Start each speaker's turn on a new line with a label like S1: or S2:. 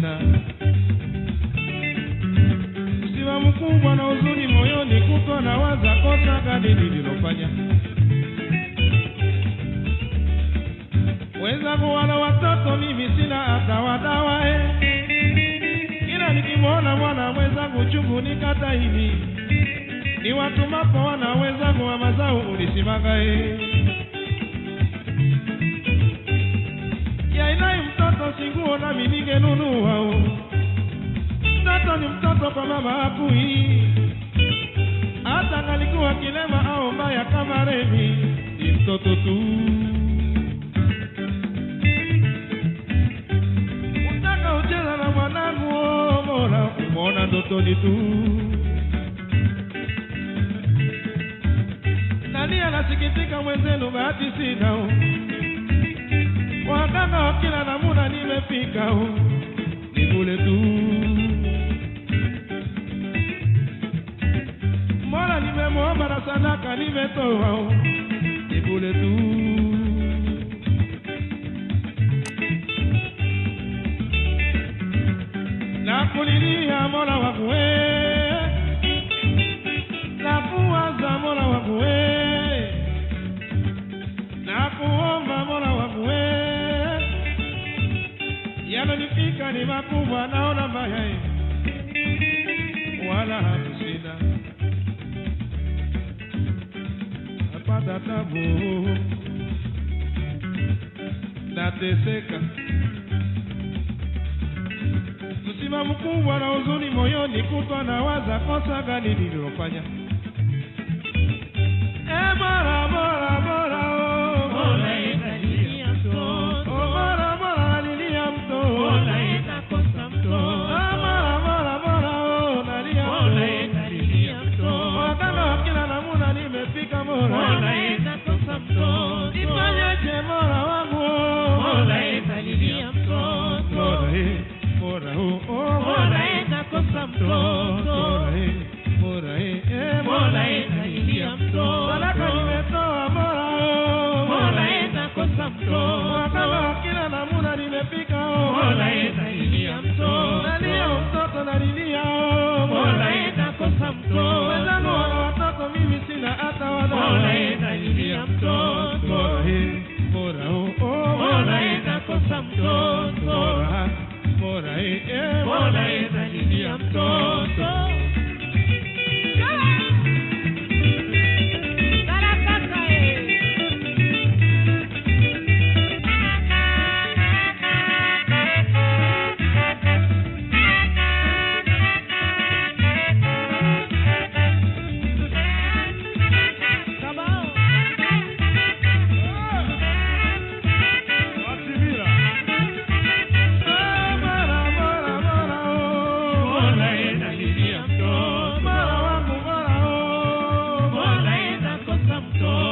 S1: tena. Siwa mkubwa na uzuni moyoni, kuko na waza kosa gani nililofanya. Weza kuwala watoto mimi sina hata wadawa eh. Kila nikimwona mwana mweza kuchungu nikata hivi, ni watu mapo wanaweza kuwa mazao ulisimanga eh. Singuo nami ningenunua. Mtoto ni mtoto kwa mama akui, hata ngalikuwa kilema au mbaya kama Remi, ni mtoto tu. Utaka ucheza na mwanangu, oh, umona umwona ndotoni tu. Nani anasikitika mwenzenu, bahati sina nanga okila na muna nimefika ni vule tu. Mola nimemwomba na sadaka nimetoa ni tu. Mola Yanonifika ni makubwa naona mbaya eh. Wala hamsina, Napata tabu Nateseka Msiba mkubwa na huzuni moyoni, kutwa na waza kosa gani nililofanya. of God.